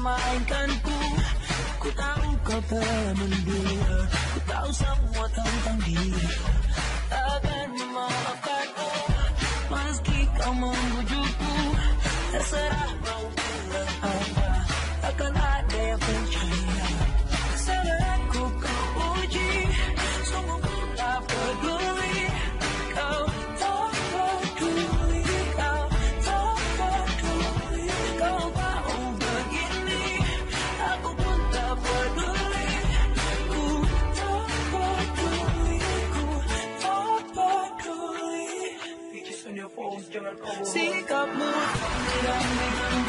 permainkanku Ku tahu kau teman dia Ku tahu semua tentang dia. Akan memaafkanku Meski kau membujukku Terserah mau pulang Seek up more.